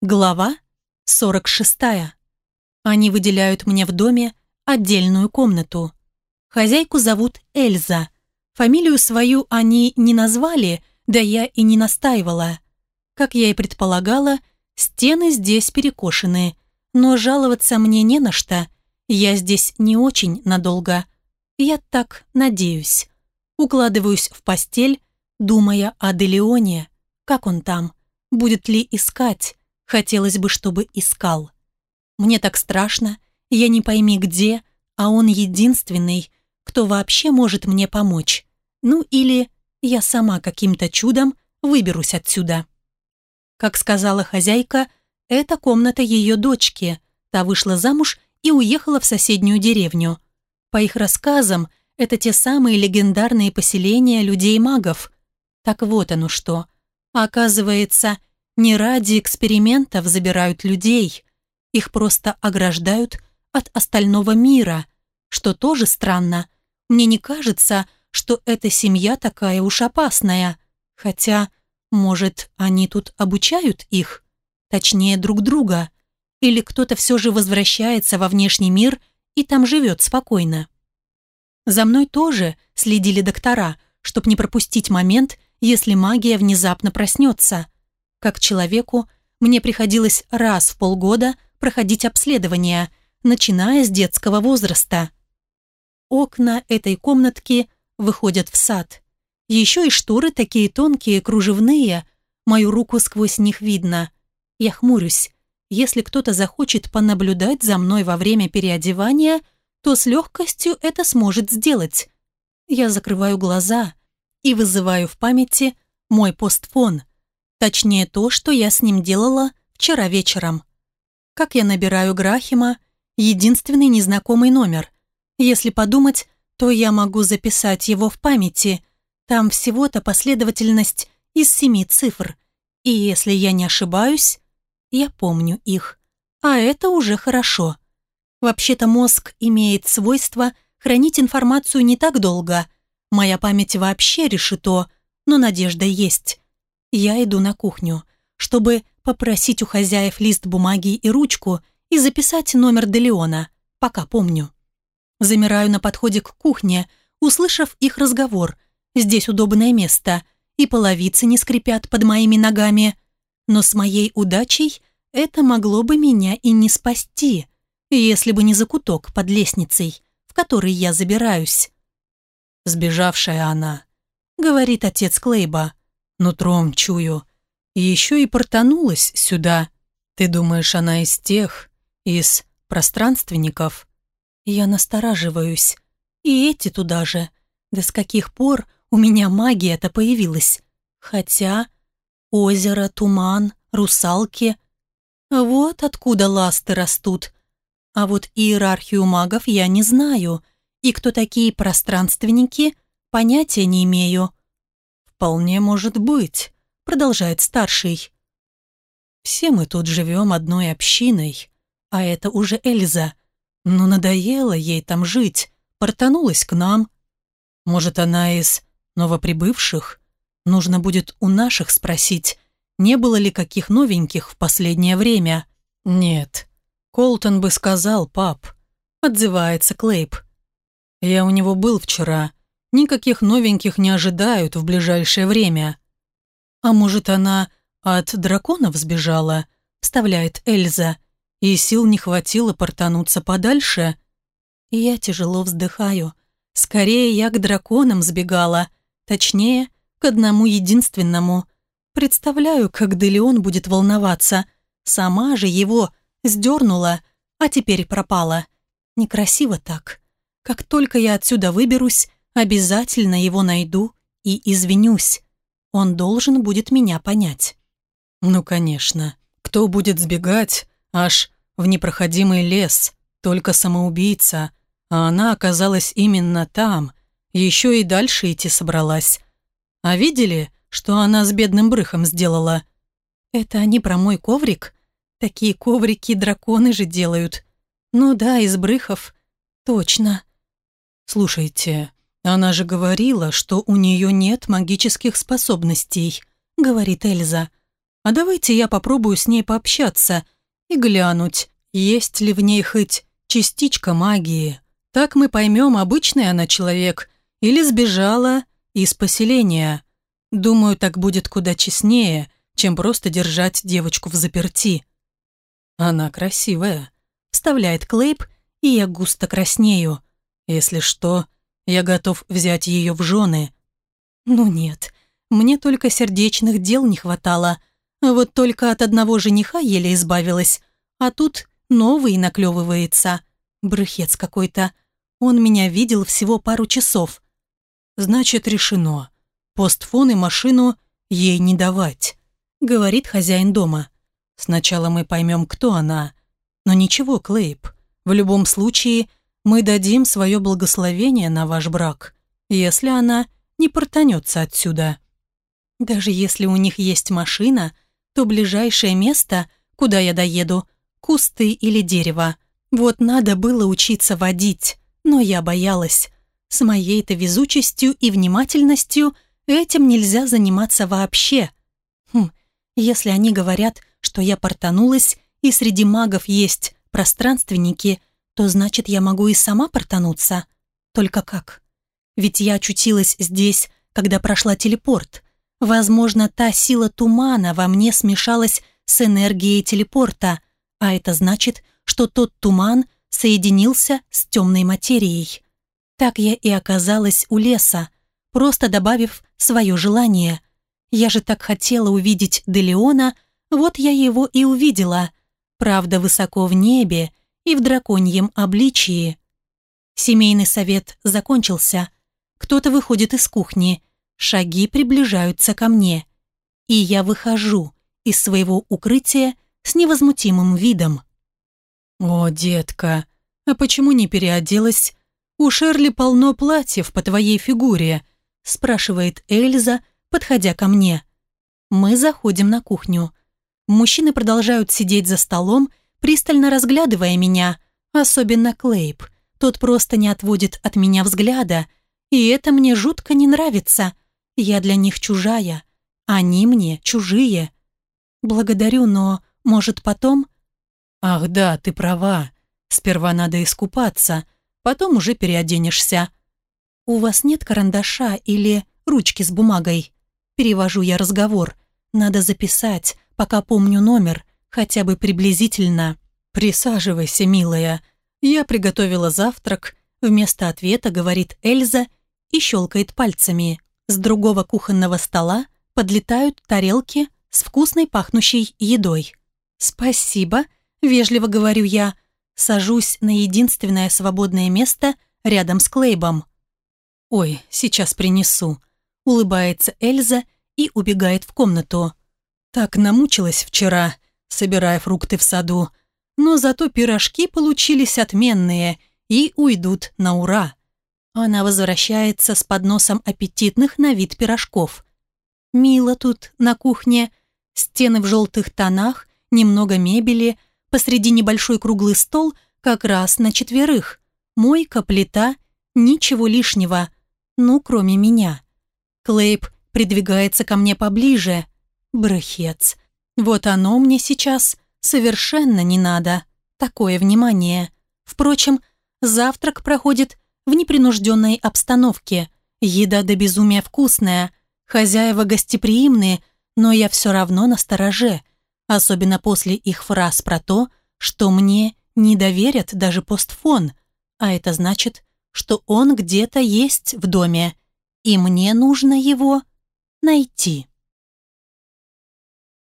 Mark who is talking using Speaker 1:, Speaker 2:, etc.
Speaker 1: Глава 46. Они выделяют мне в доме отдельную комнату. Хозяйку зовут Эльза. Фамилию свою они не назвали, да я и не настаивала. Как я и предполагала, стены здесь перекошены, но жаловаться мне не на что. Я здесь не очень надолго. Я так надеюсь. Укладываюсь в постель, думая о Делеоне. Как он там? Будет ли искать? Хотелось бы, чтобы искал. Мне так страшно, я не пойми где, а он единственный, кто вообще может мне помочь. Ну или я сама каким-то чудом выберусь отсюда. Как сказала хозяйка, это комната ее дочки. Та вышла замуж и уехала в соседнюю деревню. По их рассказам, это те самые легендарные поселения людей-магов. Так вот оно что. Оказывается, не ради экспериментов забирают людей. Их просто ограждают от остального мира, что тоже странно. Мне не кажется, что эта семья такая уж опасная. Хотя, может, они тут обучают их? Точнее, друг друга. Или кто-то все же возвращается во внешний мир и там живет спокойно. За мной тоже следили доктора, чтобы не пропустить момент, если магия внезапно проснется – как человеку, мне приходилось раз в полгода проходить обследование, начиная с детского возраста. Окна этой комнатки выходят в сад. Еще и шторы такие тонкие, кружевные. Мою руку сквозь них видно. Я хмурюсь. Если кто-то захочет понаблюдать за мной во время переодевания, то с легкостью это сможет сделать. Я закрываю глаза и вызываю в памяти мой постфон. Точнее то, что я с ним делала вчера вечером. Как я набираю Грахима, единственный незнакомый номер. Если подумать, то я могу записать его в памяти. Там всего-то последовательность из семи цифр. И если я не ошибаюсь, я помню их. А это уже хорошо. Вообще-то мозг имеет свойство хранить информацию не так долго. Моя память вообще решето, но надежда есть я иду на кухню, чтобы попросить у хозяев лист бумаги и ручку и записать номер Делеона, пока помню. Замираю на подходе к кухне, услышав их разговор. Здесь удобное место, и половицы не скрипят под моими ногами. Но с моей удачей это могло бы меня и не спасти, если бы не закуток под лестницей, в который я забираюсь. «Сбежавшая она», — говорит отец Клейба. Нутром чую. И еще и портанулась сюда. Ты думаешь, она из тех, из пространственников? Я настораживаюсь. И эти туда же. Да с каких пор у меня магия-то появилась? Хотя... Озеро, туман, русалки. Вот откуда ласты растут. А вот иерархию магов я не знаю. И кто такие пространственники, понятия не имею вполне может быть», — продолжает старший. «Все мы тут живем одной общиной, а это уже Эльза. Но надоело ей там жить, портанулась к нам. Может, она из новоприбывших? Нужно будет у наших спросить, не было ли каких новеньких в последнее время?» «Нет», — Колтон бы сказал, пап, — отзывается Клейб. «Я у него был вчера», — никаких новеньких не ожидают в ближайшее время». «А может, она от драконов сбежала?» – вставляет Эльза. «И сил не хватило портануться подальше?» Я тяжело вздыхаю. Скорее, я к драконам сбегала. Точнее, к одному единственному. Представляю, как Делеон будет волноваться. Сама же его сдернула, а теперь пропала. Некрасиво так. Как только я отсюда выберусь, обязательно его найду и извинюсь. Он должен будет меня понять». «Ну, конечно. Кто будет сбегать аж в непроходимый лес? Только самоубийца. А она оказалась именно там. Еще и дальше идти собралась. А видели, что она с бедным брыхом сделала?» «Это они про мой коврик? Такие коврики драконы же делают. Ну да, из брыхов. Точно». «Слушайте, «Она же говорила, что у нее нет магических способностей», — говорит Эльза. «А давайте я попробую с ней пообщаться и глянуть, есть ли в ней хоть частичка магии. Так мы поймем, обычный она человек или сбежала из поселения. Думаю, так будет куда честнее, чем просто держать девочку в заперти». «Она красивая», — вставляет Клейб, и я густо краснею. «Если что, я готов взять ее в жены. Ну нет, мне только сердечных дел не хватало. Вот только от одного жениха еле избавилась. А тут новый наклевывается. Брыхец какой-то. Он меня видел всего пару часов. Значит, решено. Постфон и машину ей не давать, говорит хозяин дома. Сначала мы поймем, кто она. Но ничего, Клейб. В любом случае, мы дадим свое благословение на ваш брак, если она не протанется отсюда. Даже если у них есть машина, то ближайшее место, куда я доеду, кусты или дерево. Вот надо было учиться водить, но я боялась. С моей-то везучестью и внимательностью этим нельзя заниматься вообще. Хм, если они говорят, что я портанулась, и среди магов есть пространственники – то значит я могу и сама портануться. Только как? Ведь я очутилась здесь, когда прошла телепорт. Возможно, та сила тумана во мне смешалась с энергией телепорта, а это значит, что тот туман соединился с темной материей. Так я и оказалась у леса, просто добавив свое желание. Я же так хотела увидеть Делеона, вот я его и увидела. Правда, высоко в небе, и в драконьем обличии. Семейный совет закончился. Кто-то выходит из кухни. Шаги приближаются ко мне. И я выхожу из своего укрытия с невозмутимым видом. «О, детка, а почему не переоделась? У Шерли полно платьев по твоей фигуре», спрашивает Эльза, подходя ко мне. Мы заходим на кухню. Мужчины продолжают сидеть за столом пристально разглядывая меня, особенно Клейб. Тот просто не отводит от меня взгляда, и это мне жутко не нравится. Я для них чужая, они мне чужие. Благодарю, но, может, потом... Ах да, ты права. Сперва надо искупаться, потом уже переоденешься. У вас нет карандаша или ручки с бумагой? Перевожу я разговор. Надо записать, пока помню номер хотя бы приблизительно. «Присаживайся, милая. Я приготовила завтрак», — вместо ответа говорит Эльза и щелкает пальцами. С другого кухонного стола подлетают тарелки с вкусной пахнущей едой. «Спасибо», — вежливо говорю я, сажусь на единственное свободное место рядом с Клейбом. «Ой, сейчас принесу», — улыбается Эльза и убегает в комнату. «Так намучилась вчера», — собирая фрукты в саду. Но зато пирожки получились отменные и уйдут на ура. Она возвращается с подносом аппетитных на вид пирожков. Мило тут на кухне, стены в желтых тонах, немного мебели, посреди небольшой круглый стол как раз на четверых. Мойка, плита, ничего лишнего, ну кроме меня. Клейб придвигается ко мне поближе. Брыхец. Вот оно мне сейчас совершенно не надо. Такое внимание. Впрочем, завтрак проходит в непринужденной обстановке. Еда до безумия вкусная, хозяева гостеприимные, но я все равно на стороже, особенно после их фраз про то, что мне не доверят даже постфон, а это значит, что он где-то есть в доме, и мне нужно его найти.